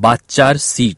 বাচ্চার সিট